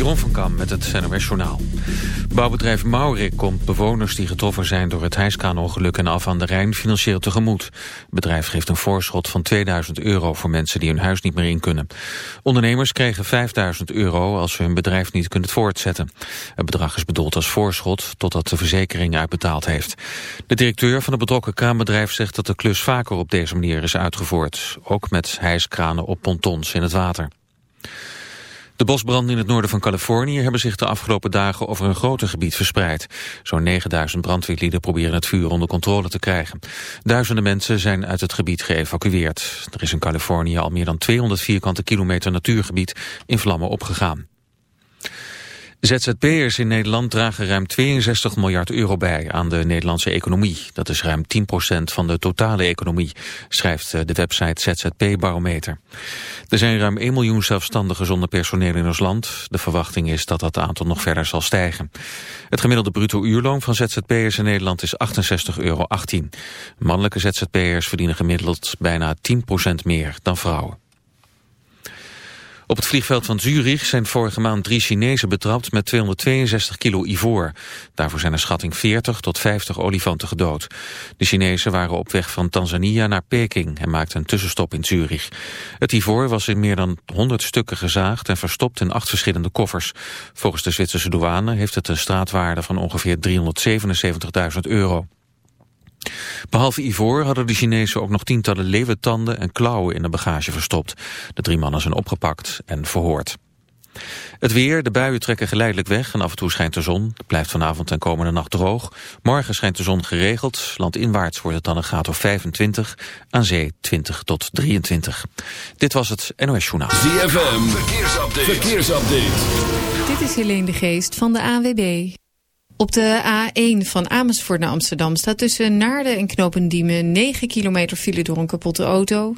Jeroen van Kam met het NOS Journaal. Bouwbedrijf Maurik komt bewoners die getroffen zijn door het hijskraanongeluk en af aan de Rijn financieel tegemoet. Het bedrijf geeft een voorschot van 2000 euro voor mensen die hun huis niet meer in kunnen. Ondernemers kregen 5000 euro als ze hun bedrijf niet kunnen voortzetten. Het bedrag is bedoeld als voorschot totdat de verzekering uitbetaald heeft. De directeur van het betrokken kraanbedrijf zegt dat de klus vaker op deze manier is uitgevoerd. Ook met hijskranen op pontons in het water. De bosbranden in het noorden van Californië hebben zich de afgelopen dagen over een groter gebied verspreid. Zo'n 9000 brandweerlieden proberen het vuur onder controle te krijgen. Duizenden mensen zijn uit het gebied geëvacueerd. Er is in Californië al meer dan 200 vierkante kilometer natuurgebied in vlammen opgegaan. ZZP'ers in Nederland dragen ruim 62 miljard euro bij aan de Nederlandse economie. Dat is ruim 10% van de totale economie, schrijft de website ZZP Barometer. Er zijn ruim 1 miljoen zelfstandigen zonder personeel in ons land. De verwachting is dat dat aantal nog verder zal stijgen. Het gemiddelde bruto uurloon van ZZP'ers in Nederland is 68,18 euro. Mannelijke ZZP'ers verdienen gemiddeld bijna 10% meer dan vrouwen. Op het vliegveld van Zurich zijn vorige maand drie Chinezen betrapt met 262 kilo ivoor. Daarvoor zijn er schatting 40 tot 50 olifanten gedood. De Chinezen waren op weg van Tanzania naar Peking en maakten een tussenstop in Zurich. Het ivoor was in meer dan 100 stukken gezaagd en verstopt in acht verschillende koffers. Volgens de Zwitserse douane heeft het een straatwaarde van ongeveer 377.000 euro. Behalve ivoor hadden de Chinezen ook nog tientallen leeuwentanden en klauwen in de bagage verstopt. De drie mannen zijn opgepakt en verhoord. Het weer, de buien trekken geleidelijk weg en af en toe schijnt de zon. Het blijft vanavond en komende nacht droog. Morgen schijnt de zon geregeld. Landinwaarts wordt het dan een graad of 25. Aan zee 20 tot 23. Dit was het NOS Journaal. ZFM, verkeersupdate. verkeersupdate. Dit is Helene de Geest van de AWB. Op de A1 van Amersfoort naar Amsterdam staat tussen Naarden en Knopendiemen 9 kilometer file door een kapotte auto.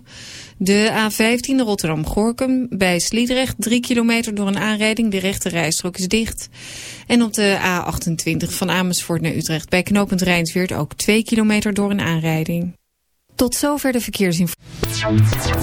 De A15 Rotterdam-Gorkum bij Sliedrecht 3 kilometer door een aanrijding. De rechte rijstrook is dicht. En op de A28 van Amersfoort naar Utrecht bij Knopend Rijnsweert ook 2 kilometer door een aanrijding. Tot zover de verkeersinformatie.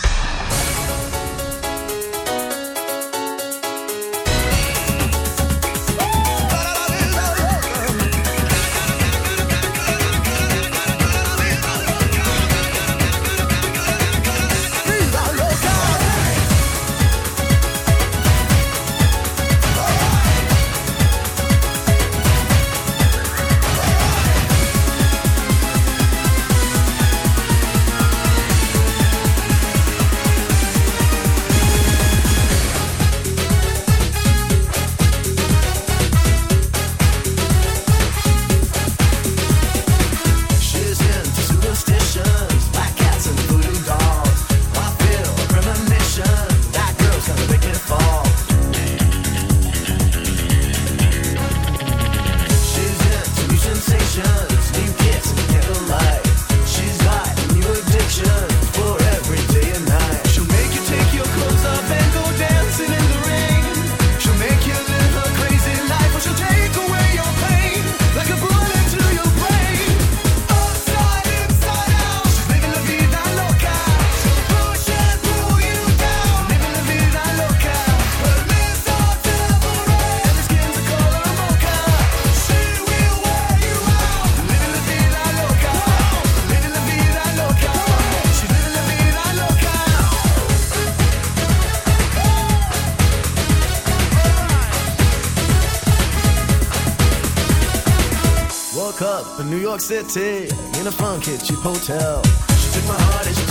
York City in a funk cheap hotel. She took my heart and she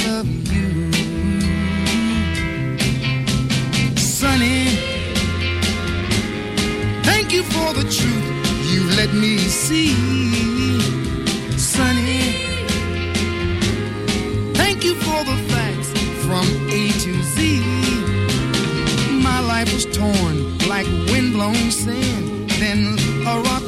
you for the truth you let me see. Sunny, thank you for the facts from A to Z. My life was torn like windblown sand. Then a rock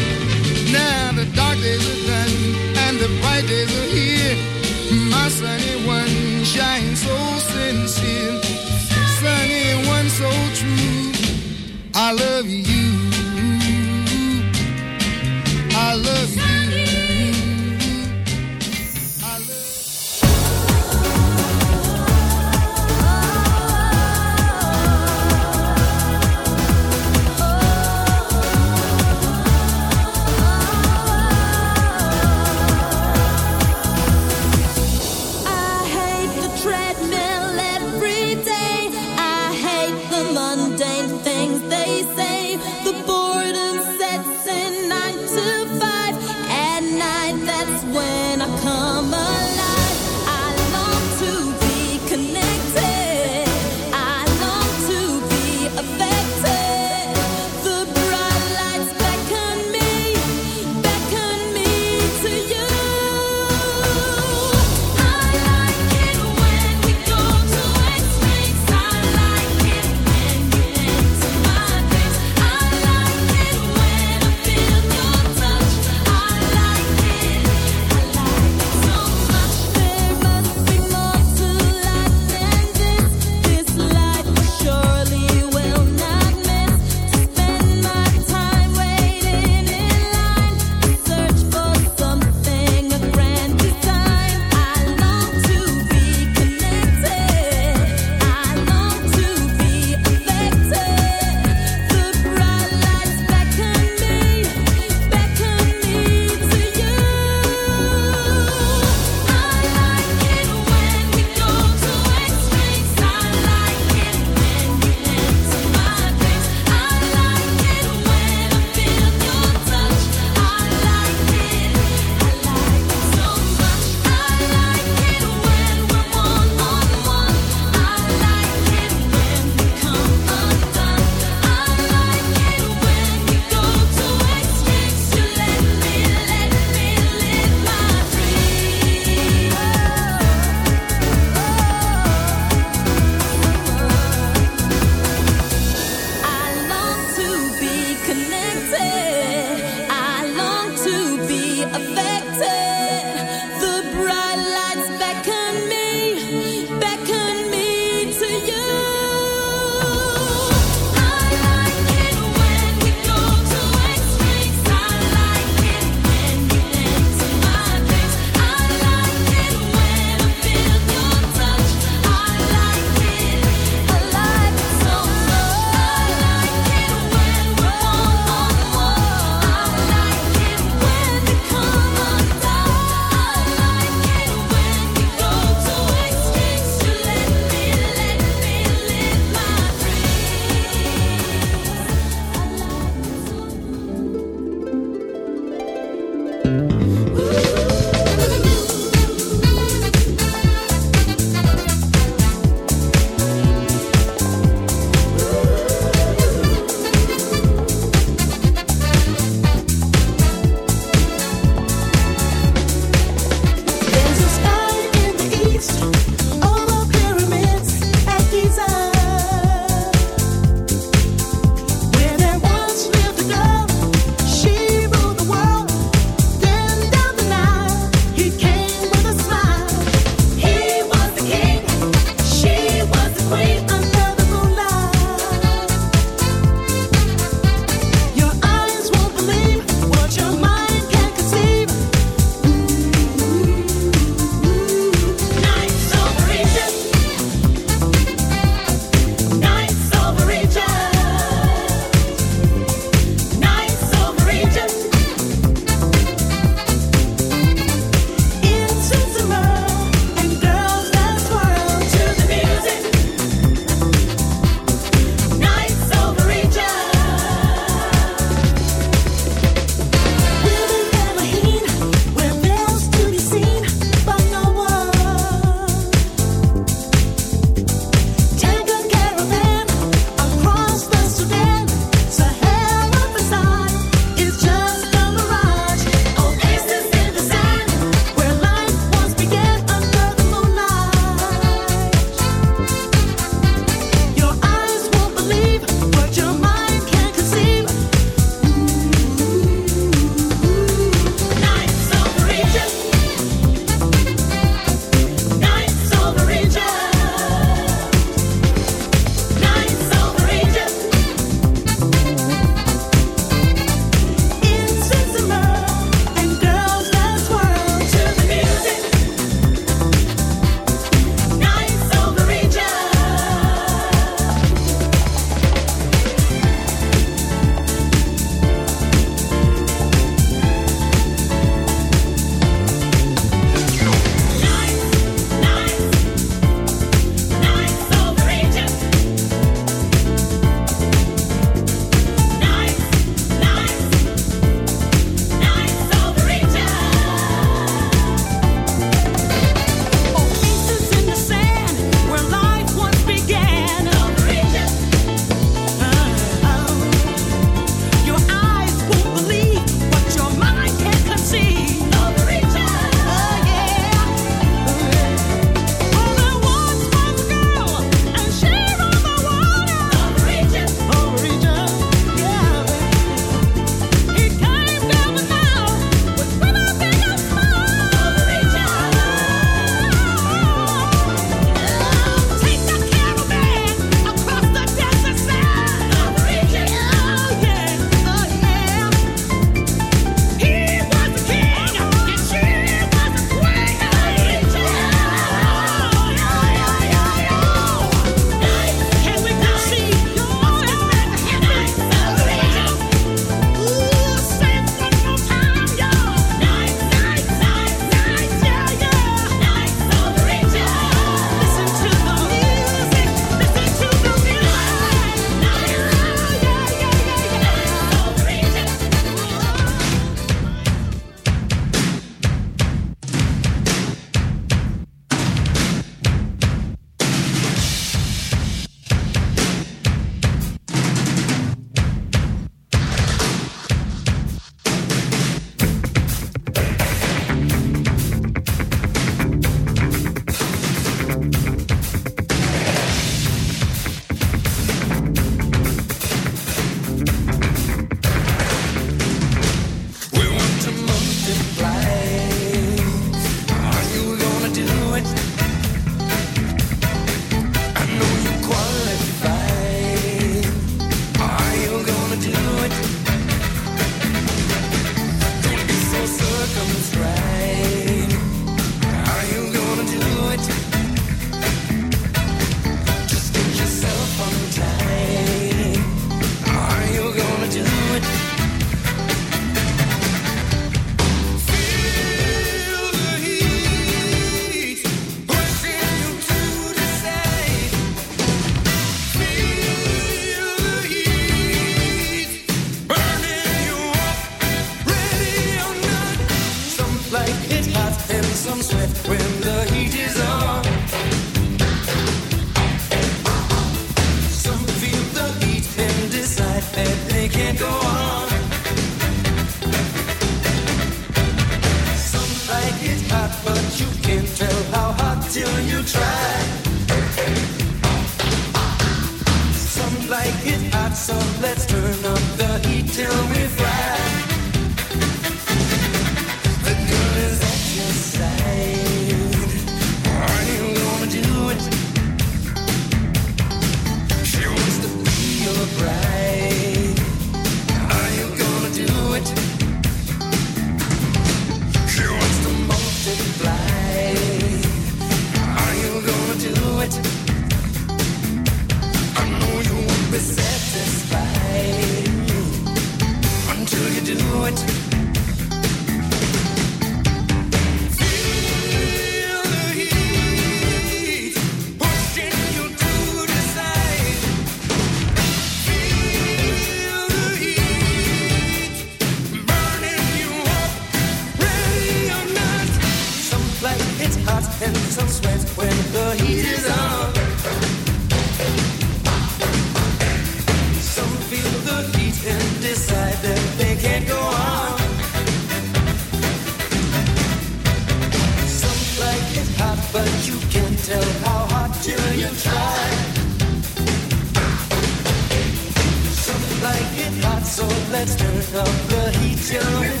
up the heat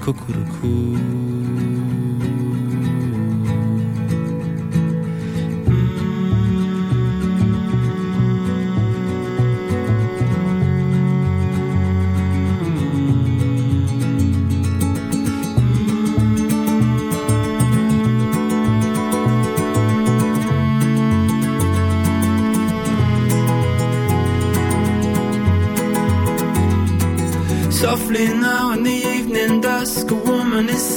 Cuckoo.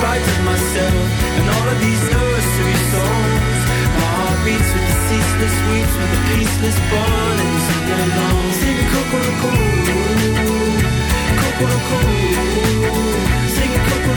spite myself and all of these nursery songs. My heart beats with the ceaseless weeps, with the peaceless bond burning sing along. Sing coco coco sing coco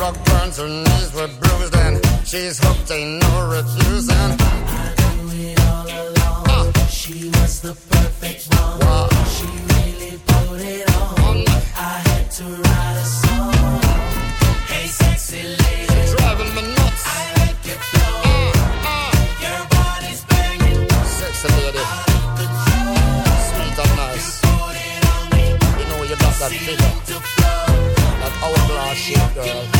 rock burns her knees were bruised and she's hooked, ain't no refusing. I knew it all along. Uh. She was the perfect one. Wow. She really put it on. I had to write a song. Hey, sexy lady, she's driving me nuts. I like it flow. Uh, uh. Your body's banging. Sexy lady, Out of sweet and nice. You, you know you got that figure, that hourglass shape, girl.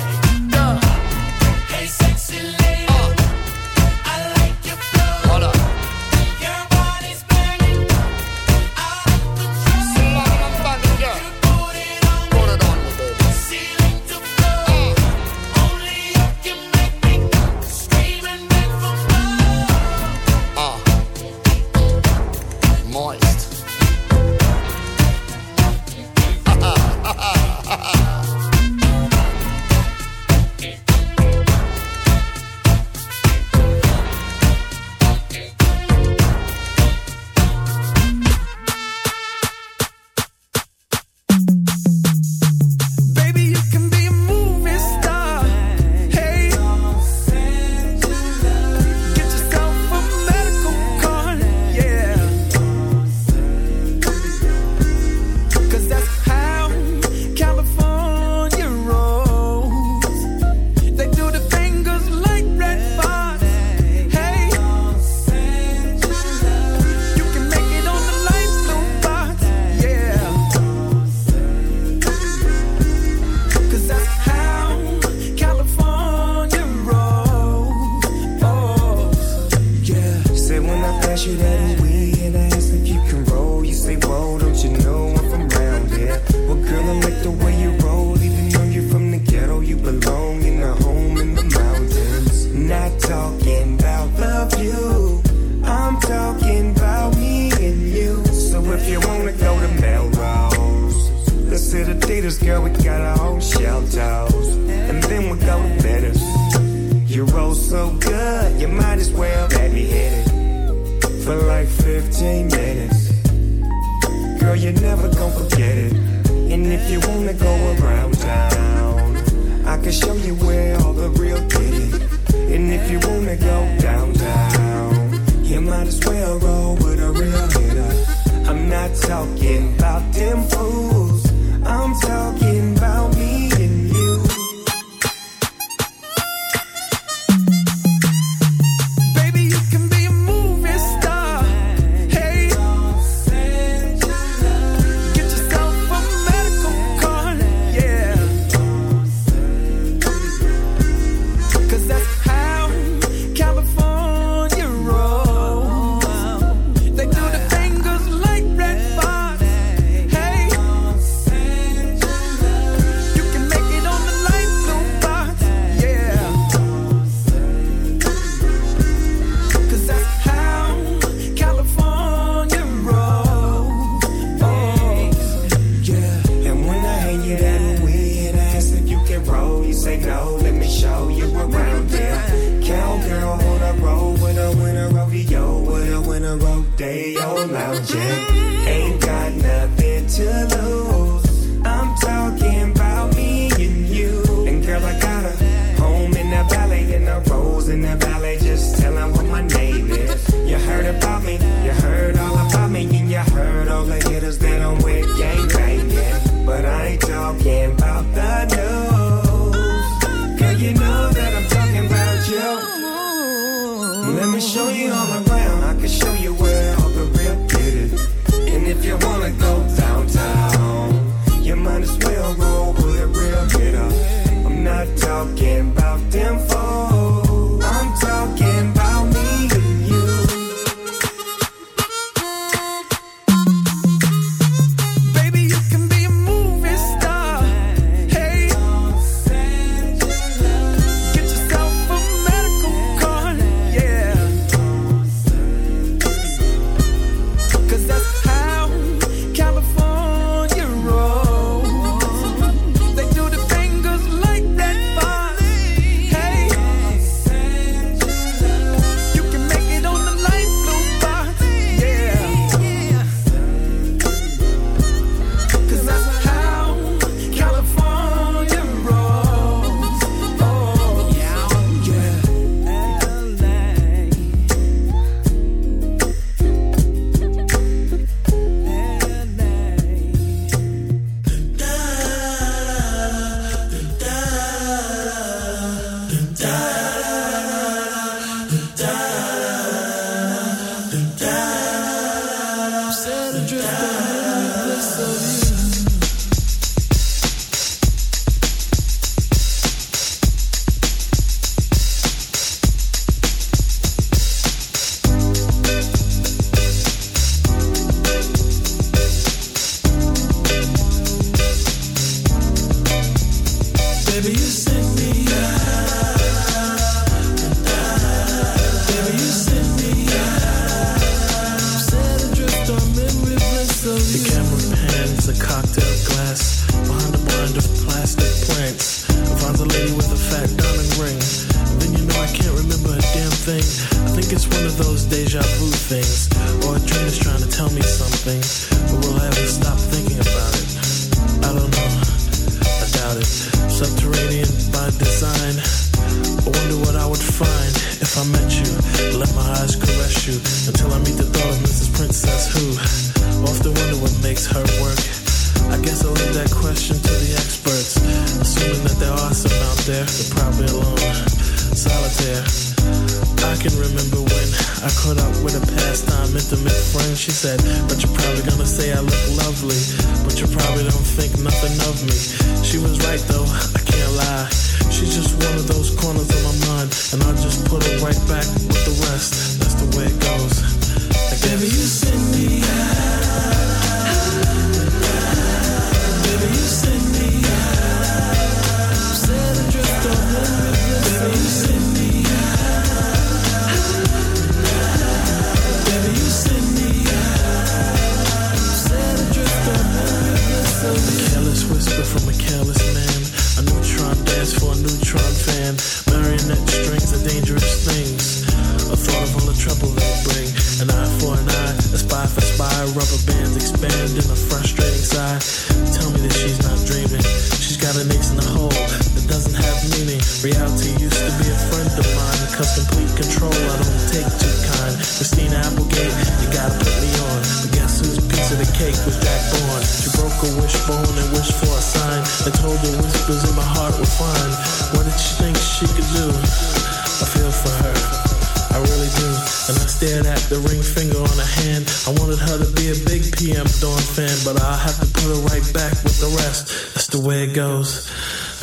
You say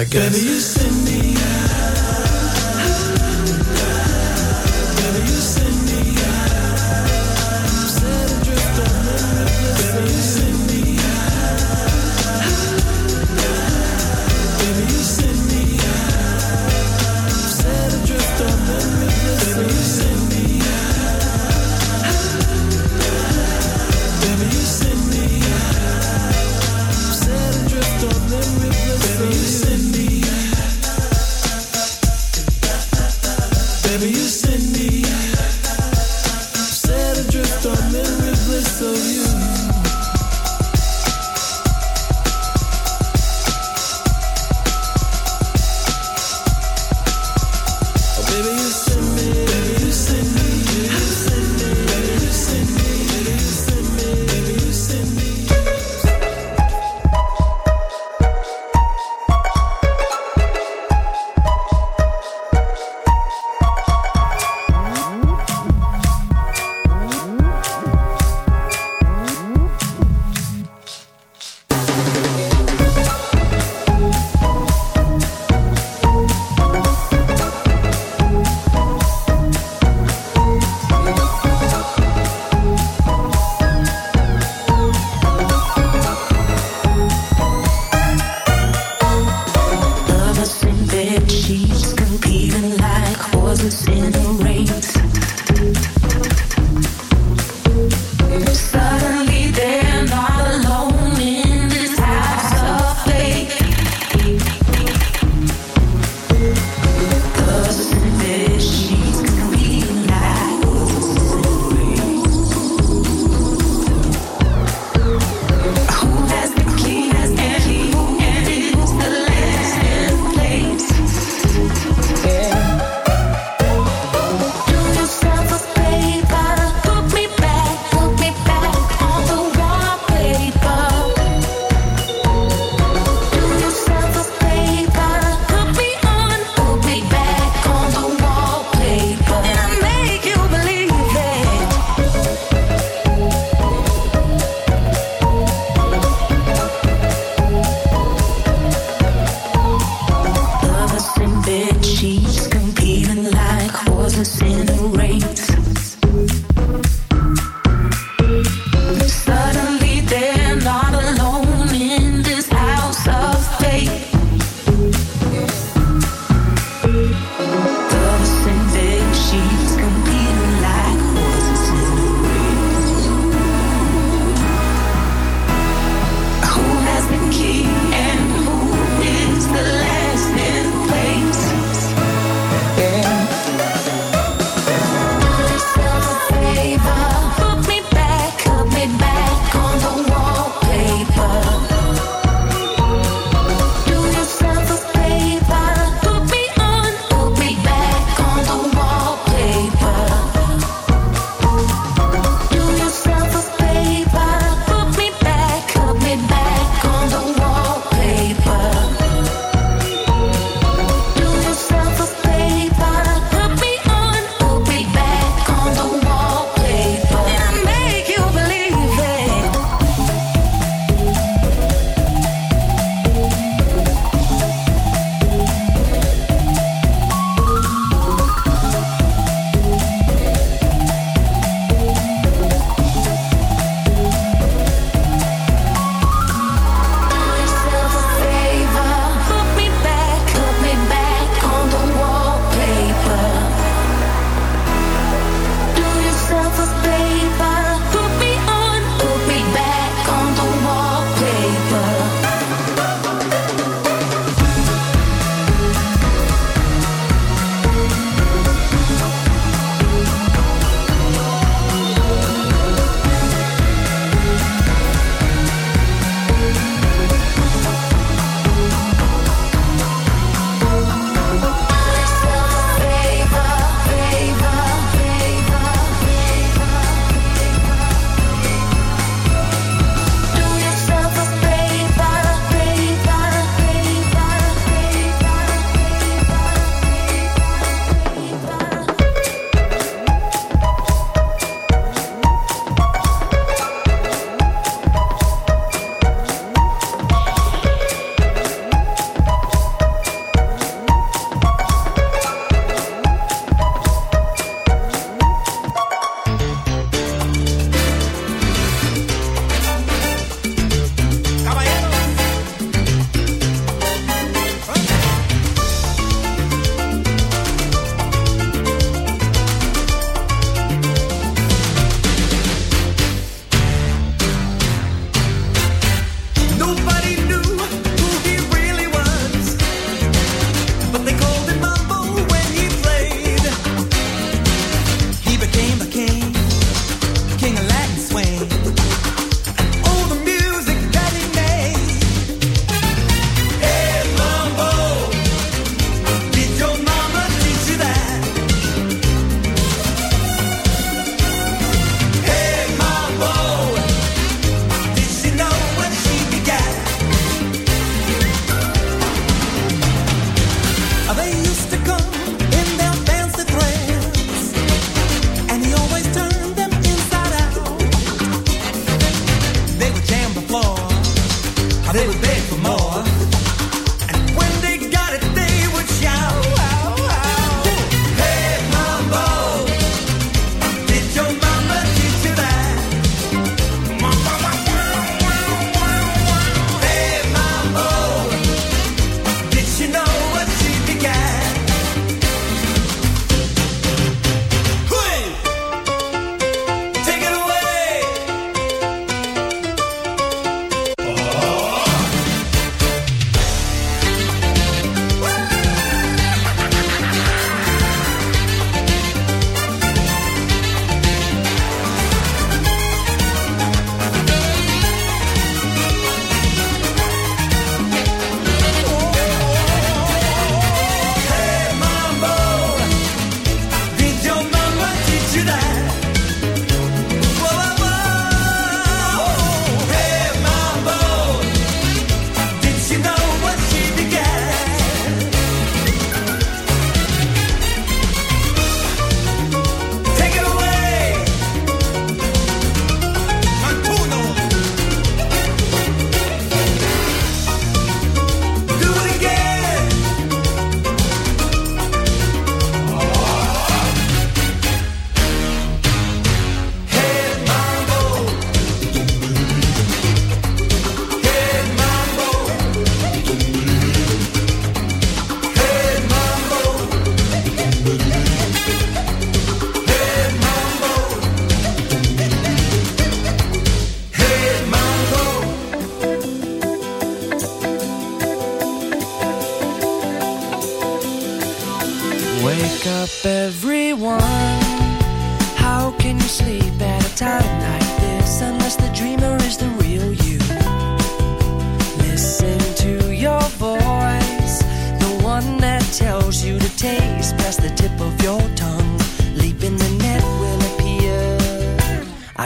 I guess. Baby,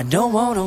I don't wanna